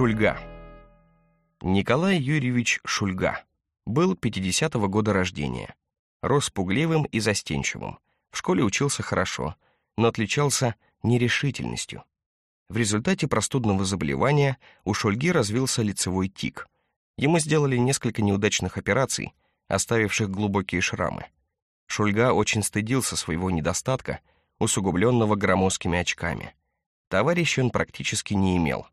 Шульга. Николай Юрьевич Шульга был 50-го года рождения. Рос пугливым и застенчивым. В школе учился хорошо, но отличался нерешительностью. В результате простудного заболевания у Шульги развился лицевой тик. Ему сделали несколько неудачных операций, оставивших глубокие шрамы. Шульга очень стыдился своего недостатка, усугубленного громоздкими очками. Товарища он практически не имел.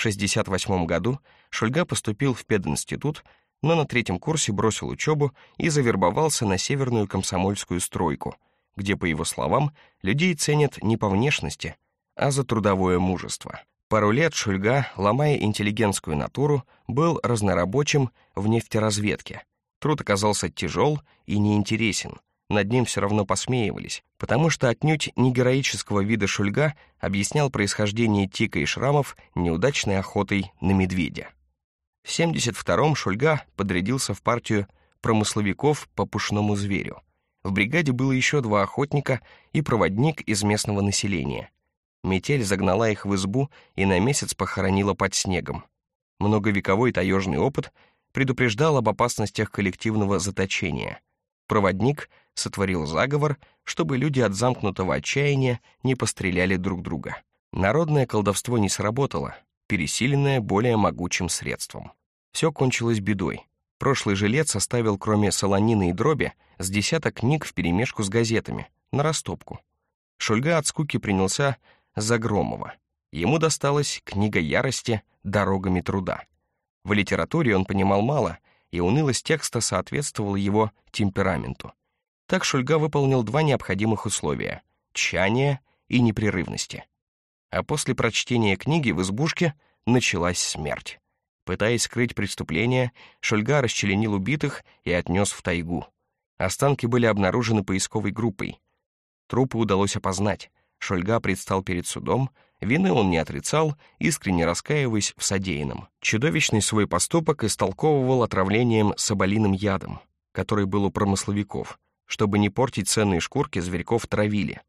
В 68 году Шульга поступил в пединститут, но на третьем курсе бросил учебу и завербовался на Северную комсомольскую стройку, где, по его словам, людей ценят не по внешности, а за трудовое мужество. Пару лет Шульга, ломая интеллигентскую натуру, был разнорабочим в нефтеразведке. Труд оказался тяжел и неинтересен, над ним все равно посмеивались, потому что отнюдь не героического вида Шульга объяснял происхождение тика и шрамов неудачной охотой на медведя. В 72-м Шульга подрядился в партию промысловиков по пушному зверю. В бригаде было еще два охотника и проводник из местного населения. Метель загнала их в избу и на месяц похоронила под снегом. Многовековой таежный опыт предупреждал об опасностях коллективного заточения. Проводник сотворил заговор, чтобы люди от замкнутого отчаяния не постреляли друг друга. Народное колдовство не сработало, пересиленное более могучим средством. Все кончилось бедой. Прошлый жилец составил, кроме солонины и дроби, с десяток книг вперемешку с газетами, на растопку. Шульга от скуки принялся за Громова. Ему досталась книга ярости «Дорогами труда». В литературе он понимал мало, и унылость текста соответствовала его темпераменту. Так Шульга выполнил два необходимых условия — тщания и непрерывности. А после прочтения книги в избушке началась смерть. Пытаясь скрыть преступление, Шульга расчленил убитых и отнес в тайгу. Останки были обнаружены поисковой группой. Трупы удалось опознать. Шульга предстал перед судом, вины он не отрицал, искренне раскаиваясь в содеянном. Чудовищный свой поступок истолковывал отравлением соболиным ядом, который был у промысловиков — чтобы не портить ценные шкурки, зверьков травили.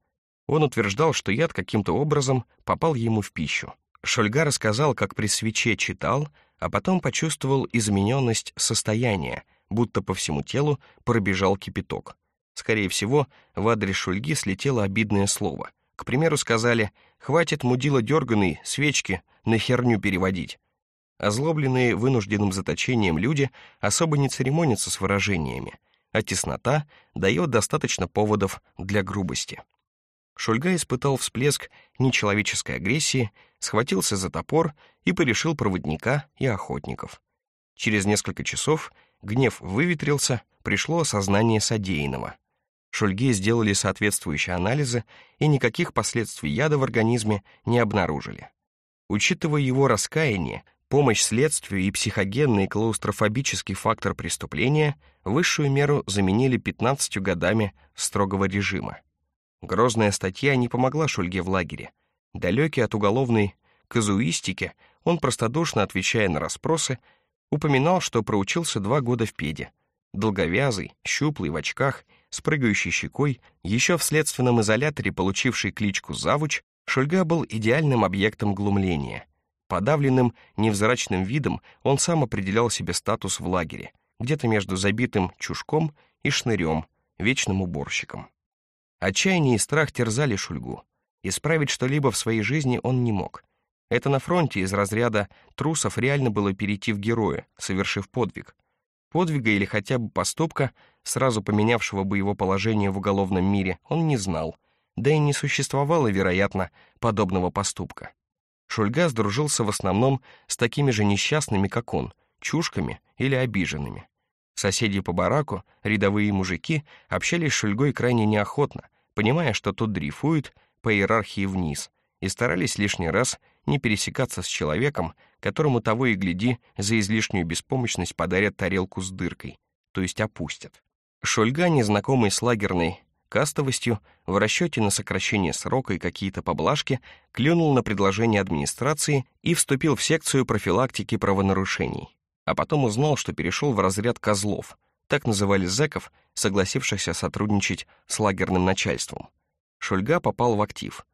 Он утверждал, что яд каким-то образом попал ему в пищу. Шульга рассказал, как при свече читал, а потом почувствовал измененность состояния, будто по всему телу пробежал кипяток. Скорее всего, в адрес Шульги слетело обидное слово. К примеру, сказали «хватит мудила дерганый, свечки, на херню переводить». Озлобленные вынужденным заточением люди особо не церемонятся с выражениями — а теснота дает достаточно поводов для грубости. Шульга испытал всплеск нечеловеческой агрессии, схватился за топор и порешил проводника и охотников. Через несколько часов гнев выветрился, пришло осознание содеянного. Шульге сделали соответствующие анализы и никаких последствий яда в организме не обнаружили. Учитывая его раскаяние, помощь следствию и психогенный клаустрофобический фактор преступления высшую меру заменили 15 годами строгого режима. Грозная статья не помогла Шульге в лагере. Далекий от уголовной казуистики, он простодушно, отвечая на расспросы, упоминал, что проучился два года в педе. Долговязый, щуплый, в очках, с прыгающей щекой, еще в следственном изоляторе получивший кличку «Завуч», Шульга был идеальным объектом глумления — Подавленным, невзрачным видом он сам определял себе статус в лагере, где-то между забитым чушком и шнырем, вечным уборщиком. Отчаяние и страх терзали Шульгу. Исправить что-либо в своей жизни он не мог. Это на фронте из разряда трусов реально было перейти в героя, совершив подвиг. Подвига или хотя бы поступка, сразу поменявшего бы его положение в уголовном мире, он не знал, да и не существовало, вероятно, подобного поступка. Шульга сдружился в основном с такими же несчастными, как он, чушками или обиженными. Соседи по бараку, рядовые мужики, общались с Шульгой крайне неохотно, понимая, что тот дрейфует по иерархии вниз, и старались лишний раз не пересекаться с человеком, которому того и гляди за излишнюю беспомощность подарят тарелку с дыркой, то есть опустят. Шульга, незнакомый с лагерной кастовостью, в расчете на сокращение срока и какие-то поблажки, клюнул на предложение администрации и вступил в секцию профилактики правонарушений. А потом узнал, что перешел в разряд козлов, так называли зэков, согласившихся сотрудничать с лагерным начальством. Шульга попал в актив.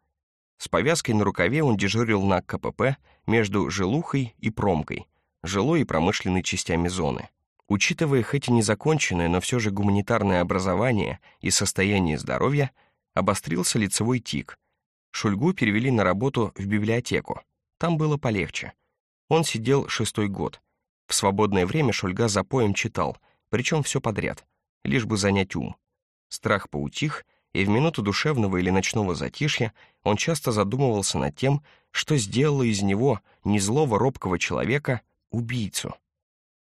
С повязкой на рукаве он дежурил на КПП между Желухой и Промкой, жилой и промышленной частями зоны. Учитывая хоть и незаконченное, но все же гуманитарное образование и состояние здоровья, обострился лицевой тик. Шульгу перевели на работу в библиотеку. Там было полегче. Он сидел шестой год. В свободное время Шульга за поем читал, причем все подряд, лишь бы занять ум. Страх поутих, и в минуту душевного или ночного затишья он часто задумывался над тем, что сделало из него не злого робкого человека убийцу.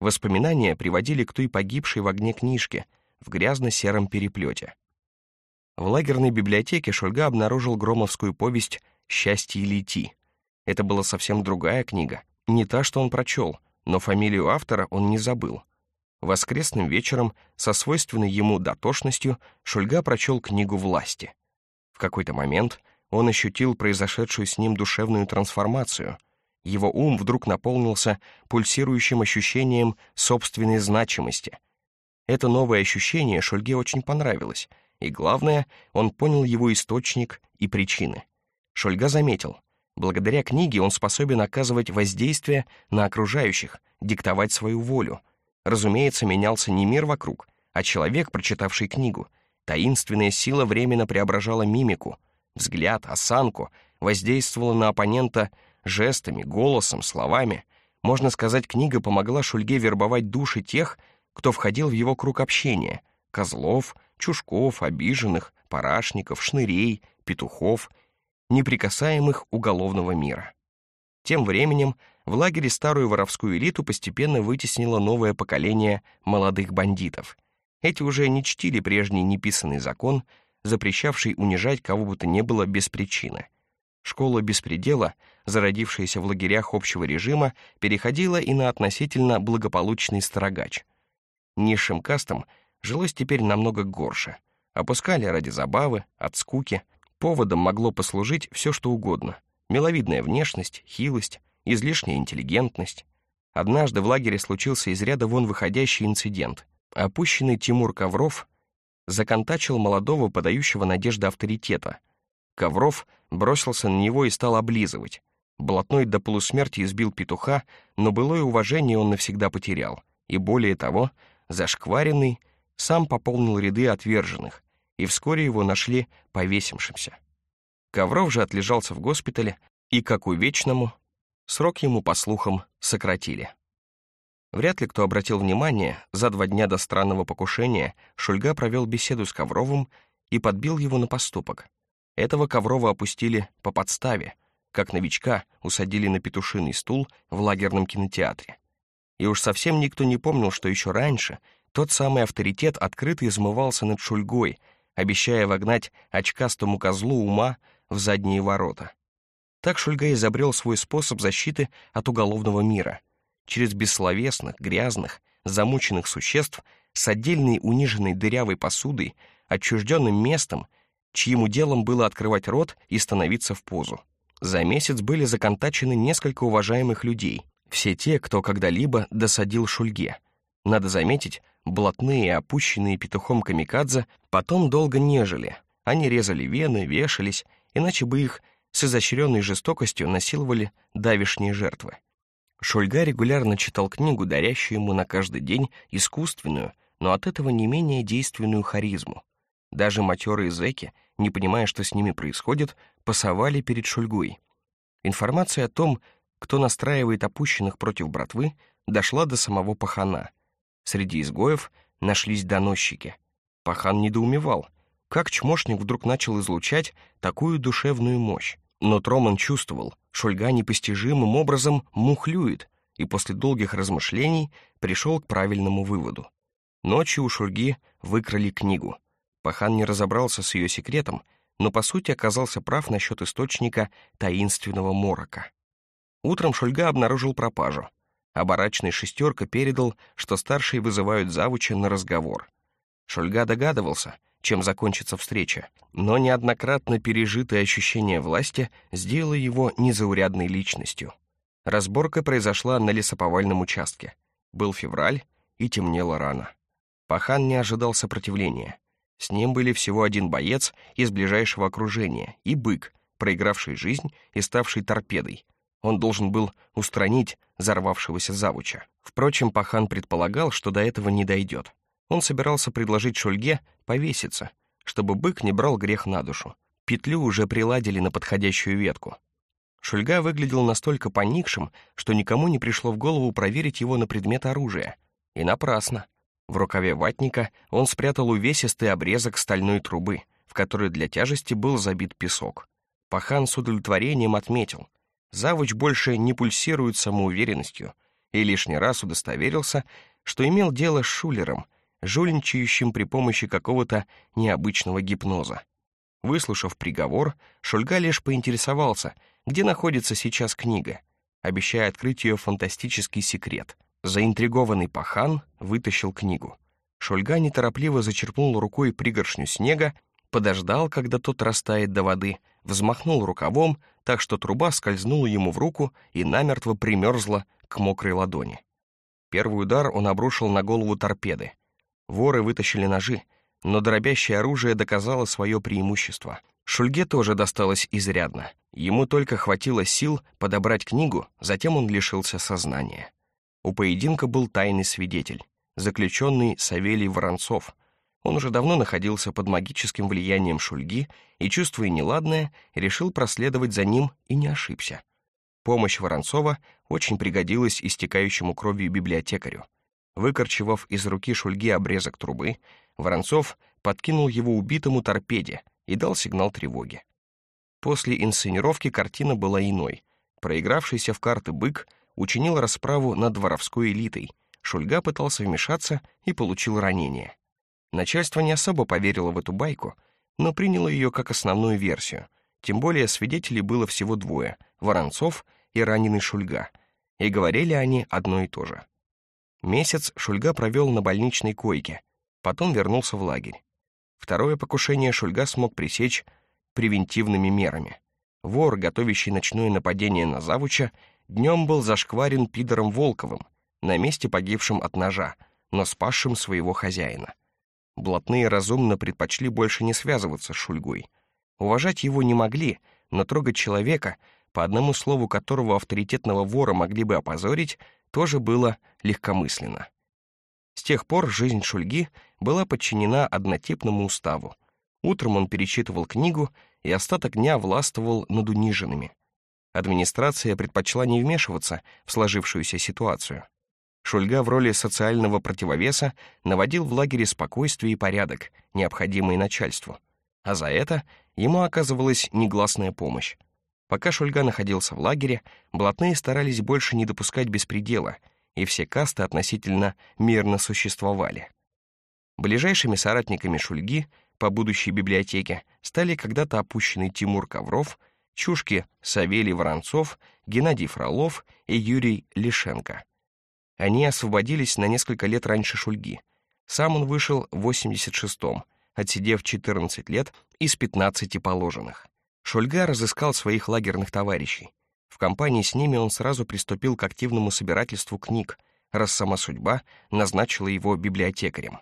Воспоминания приводили к той погибшей в огне книжке в грязно-сером переплете. В лагерной библиотеке Шульга обнаружил громовскую повесть «Счастье лети». Это была совсем другая книга, не та, что он прочел, но фамилию автора он не забыл. Воскресным вечером, со свойственной ему дотошностью, Шульга прочел книгу «Власти». В какой-то момент он ощутил произошедшую с ним душевную трансформацию — его ум вдруг наполнился пульсирующим ощущением собственной значимости. Это новое ощущение Шульге очень понравилось, и главное, он понял его источник и причины. Шульга заметил, благодаря книге он способен оказывать воздействие на окружающих, диктовать свою волю. Разумеется, менялся не мир вокруг, а человек, прочитавший книгу. Таинственная сила временно преображала мимику, взгляд, осанку, воздействовала на оппонента жестами, голосом, словами. Можно сказать, книга помогла Шульге вербовать души тех, кто входил в его круг общения — козлов, чушков, обиженных, парашников, шнырей, петухов, неприкасаемых уголовного мира. Тем временем в лагере старую воровскую элиту постепенно вытеснило новое поколение молодых бандитов. Эти уже не чтили прежний неписанный закон, запрещавший унижать кого бы то ни было без причины. Школа беспредела, зародившаяся в лагерях общего режима, переходила и на относительно благополучный строгач. Низшим кастам жилось теперь намного горше. Опускали ради забавы, от скуки. Поводом могло послужить все, что угодно. Миловидная внешность, хилость, излишняя интеллигентность. Однажды в лагере случился из ряда вон выходящий инцидент. Опущенный Тимур Ковров законтачил молодого, подающего надежды авторитета — Ковров бросился на него и стал облизывать. Блатной до полусмерти избил петуха, но былое уважение он навсегда потерял. И более того, зашкваренный сам пополнил ряды отверженных, и вскоре его нашли повесившимся. Ковров же отлежался в госпитале, и, как увечному, срок ему, по слухам, сократили. Вряд ли кто обратил внимание, за два дня до странного покушения Шульга провел беседу с Ковровым и подбил его на поступок. Этого Коврова опустили по подставе, как новичка усадили на петушиный стул в лагерном кинотеатре. И уж совсем никто не помнил, что еще раньше тот самый авторитет открыто измывался над Шульгой, обещая вогнать очкастому козлу ума в задние ворота. Так Шульга изобрел свой способ защиты от уголовного мира. Через бессловесных, грязных, замученных существ с отдельной униженной дырявой посудой, отчужденным местом — чьим делом было открывать рот и становиться в позу. За месяц были законтачены несколько уважаемых людей, все те, кто когда-либо досадил Шульге. Надо заметить, блатные, опущенные петухом камикадзе, потом долго нежели. Они резали вены, вешались, иначе бы их с изощренной жестокостью насиловали давишние жертвы. Шульга регулярно читал книгу, дарящую ему на каждый день искусственную, но от этого не менее действенную харизму. Даже матерые зэки, не понимая, что с ними происходит, пасовали перед Шульгой. Информация о том, кто настраивает опущенных против братвы, дошла до самого Пахана. Среди изгоев нашлись доносчики. Пахан недоумевал, как чмошник вдруг начал излучать такую душевную мощь. Но Троман чувствовал, Шульга непостижимым образом мухлюет, и после долгих размышлений пришел к правильному выводу. Ночью у Шульги выкрали книгу. Пахан не разобрался с ее секретом, но по сути оказался прав насчет источника таинственного морока. Утром Шульга обнаружил пропажу, барачный шестерка передал, что старшие вызывают завуча на разговор. Шульга догадывался, чем закончится встреча, но неоднократно пережитое ощущение власти сделало его незаурядной личностью. Разборка произошла на лесоповальном участке. Был февраль, и темнело рано. Пахан не ожидал сопротивления. С ним были всего один боец из ближайшего окружения и бык, проигравший жизнь и ставший торпедой. Он должен был устранить взорвавшегося завуча. Впрочем, Пахан предполагал, что до этого не дойдет. Он собирался предложить Шульге повеситься, чтобы бык не брал грех на душу. Петлю уже приладили на подходящую ветку. Шульга выглядел настолько поникшим, что никому не пришло в голову проверить его на предмет оружия. И напрасно. В рукаве ватника он спрятал увесистый обрезок стальной трубы, в которой для тяжести был забит песок. Пахан с удовлетворением отметил, завуч больше не пульсирует самоуверенностью, и лишний раз удостоверился, что имел дело с шулером, жульничающим при помощи какого-то необычного гипноза. Выслушав приговор, Шульга лишь поинтересовался, где находится сейчас книга, обещая открыть ее фантастический секрет. Заинтригованный пахан вытащил книгу. Шульга неторопливо зачерпнул рукой пригоршню снега, подождал, когда тот растает до воды, взмахнул рукавом, так что труба скользнула ему в руку и намертво примерзла к мокрой ладони. Первый удар он обрушил на голову торпеды. Воры вытащили ножи, но дробящее оружие доказало свое преимущество. Шульге тоже досталось изрядно. Ему только хватило сил подобрать книгу, затем он лишился сознания. У поединка был тайный свидетель, заключенный Савелий Воронцов. Он уже давно находился под магическим влиянием Шульги и, чувствуя неладное, решил проследовать за ним и не ошибся. Помощь Воронцова очень пригодилась истекающему кровью библиотекарю. Выкорчевав из руки Шульги обрезок трубы, Воронцов подкинул его убитому торпеде и дал сигнал тревоги. После инсценировки картина была иной. Проигравшийся в карты бык учинил расправу над воровской элитой. Шульга пытался вмешаться и получил ранение. Начальство не особо поверило в эту байку, но приняло ее как основную версию. Тем более свидетелей было всего двое — Воронцов и раненый Шульга. И говорили они одно и то же. Месяц Шульга провел на больничной койке — Потом вернулся в лагерь. Второе покушение Шульга смог пресечь превентивными мерами. Вор, готовящий ночное нападение на Завуча, днем был зашкварен пидором Волковым, на месте погибшим от ножа, но спасшим своего хозяина. Блатные разумно предпочли больше не связываться с Шульгой. Уважать его не могли, но трогать человека, по одному слову которого авторитетного вора могли бы опозорить, тоже было легкомысленно. С тех пор жизнь Шульги была подчинена однотипному уставу. Утром он перечитывал книгу и остаток дня властвовал над униженными. Администрация предпочла не вмешиваться в сложившуюся ситуацию. Шульга в роли социального противовеса наводил в лагере спокойствие и порядок, необходимый начальству. А за это ему оказывалась негласная помощь. Пока Шульга находился в лагере, блатные старались больше не допускать беспредела — и все касты относительно мирно существовали. Ближайшими соратниками Шульги по будущей библиотеке стали когда-то опущенный Тимур Ковров, Чушки Савелий Воронцов, Геннадий Фролов и Юрий Лишенко. Они освободились на несколько лет раньше Шульги. Сам он вышел в 86-м, отсидев 14 лет из 15 положенных. Шульга разыскал своих лагерных товарищей. В компании с ними он сразу приступил к активному собирательству книг, раз сама судьба назначила его библиотекарем.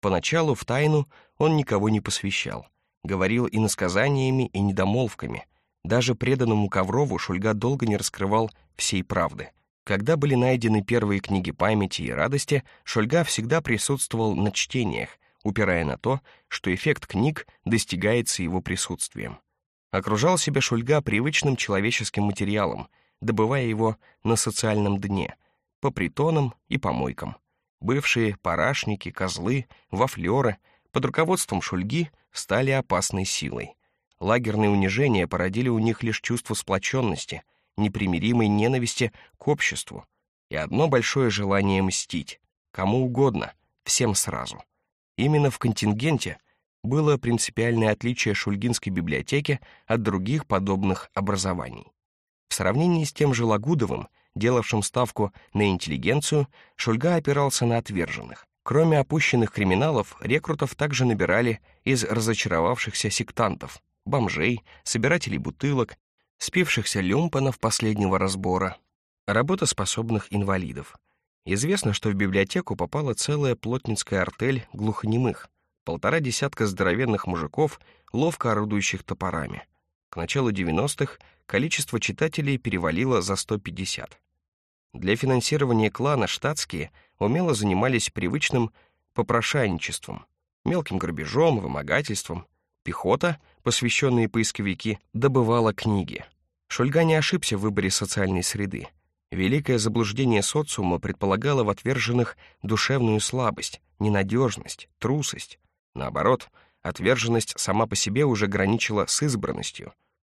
Поначалу в тайну он никого не посвящал, говорил и насказаниями, и недомолвками. Даже преданному Коврову Шульга долго не раскрывал всей правды. Когда были найдены первые книги памяти и радости, Шульга всегда присутствовал на чтениях, упирая на то, что эффект книг достигается его присутствием. Окружал себя Шульга привычным человеческим материалом, добывая его на социальном дне, по притонам и помойкам. Бывшие парашники, козлы, вафлеры под руководством Шульги стали опасной силой. Лагерные унижения породили у них лишь чувство сплоченности, непримиримой ненависти к обществу и одно большое желание мстить, кому угодно, всем сразу. Именно в контингенте было принципиальное отличие Шульгинской библиотеки от других подобных образований. В сравнении с тем же Лагудовым, делавшим ставку на интеллигенцию, Шульга опирался на отверженных. Кроме опущенных криминалов, рекрутов также набирали из разочаровавшихся сектантов, бомжей, собирателей бутылок, спившихся люмпанов последнего разбора, работоспособных инвалидов. Известно, что в библиотеку попала целая плотницкая артель глухонемых, полтора десятка здоровенных мужиков, ловко орудующих топорами. К началу 90-х количество читателей перевалило за 150. Для финансирования клана штатские умело занимались привычным попрошайничеством, мелким грабежом, вымогательством. Пехота, посвященные поисковики, добывала книги. Шульга не ошибся в выборе социальной среды. Великое заблуждение социума предполагало в отверженных душевную слабость, ненадежность, трусость. Наоборот, отверженность сама по себе уже граничила с избранностью.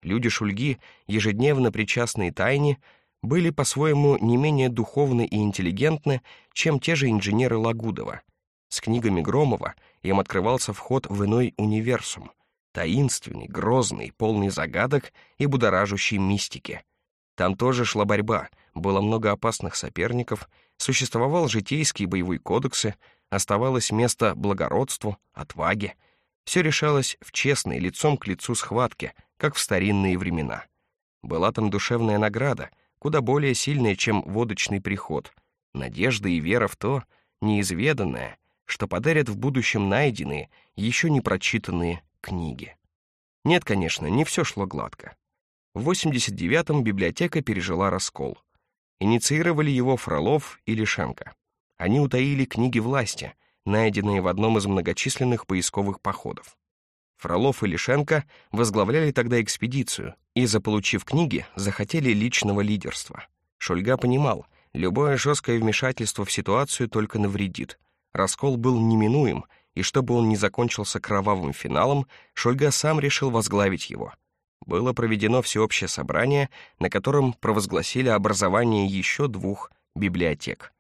Люди Шульги, ежедневно причастные тайне, были по-своему не менее духовны и интеллигентны, чем те же инженеры Лагудова. С книгами Громова им открывался вход в иной универсум, таинственный, грозный, полный загадок и будоражащий мистики. Там тоже шла борьба, было много опасных соперников, существовал житейский боевой кодексы, оставалось место благородству, отваге. Все решалось в честной, лицом к лицу схватке, как в старинные времена. Была там душевная награда, куда более сильная, чем водочный приход, надежда и вера в то, неизведанное, что подарят в будущем найденные, еще не прочитанные книги. Нет, конечно, не все шло гладко. В 89-м библиотека пережила раскол. Инициировали его Фролов и Лишенко. Они утаили книги власти, найденные в одном из многочисленных поисковых походов. Фролов и Лишенко возглавляли тогда экспедицию и, заполучив книги, захотели личного лидерства. Шульга понимал, любое жесткое вмешательство в ситуацию только навредит. Раскол был неминуем, и чтобы он не закончился кровавым финалом, Шульга сам решил возглавить его. Было проведено всеобщее собрание, на котором провозгласили образование еще двух библиотек.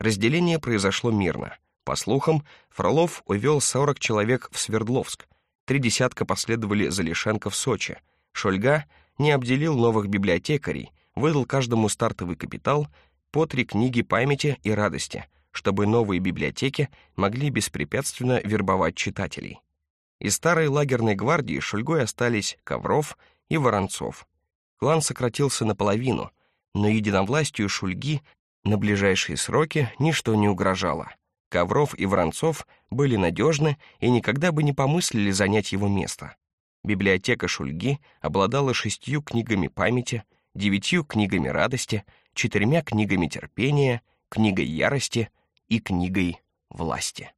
Разделение произошло мирно. По слухам, Фролов увел 40 человек в Свердловск, три десятка последовали за Лишенко в Сочи. Шульга не обделил новых библиотекарей, выдал каждому стартовый капитал по три книги памяти и радости — чтобы новые библиотеки могли беспрепятственно вербовать читателей. Из старой лагерной гвардии Шульгой остались Ковров и Воронцов. Клан сократился наполовину, но единовластию Шульги на ближайшие сроки ничто не угрожало. Ковров и Воронцов были надежны и никогда бы не помыслили занять его место. Библиотека Шульги обладала шестью книгами памяти, девятью книгами радости, четырьмя книгами терпения, книгой ярости и книгой власти.